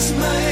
smile my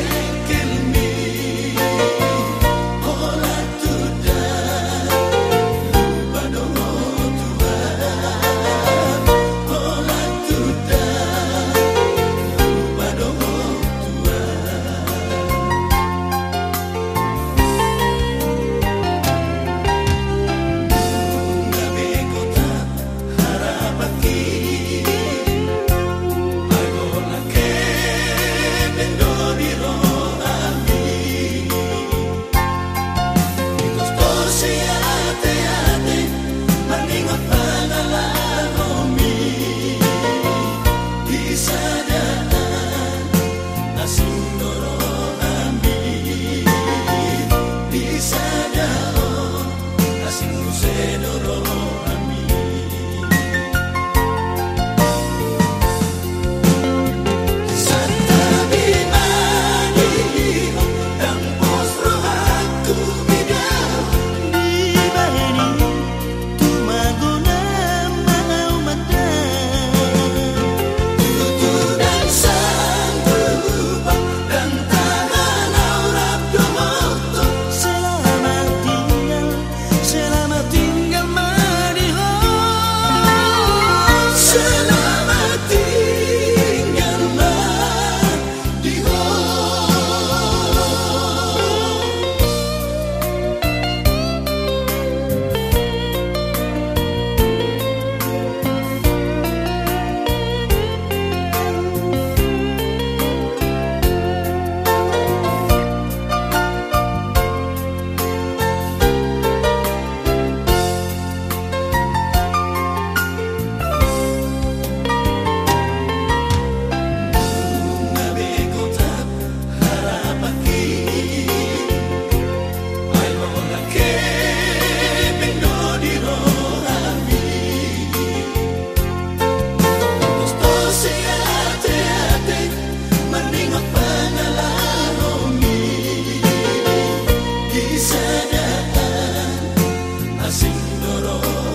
dolor.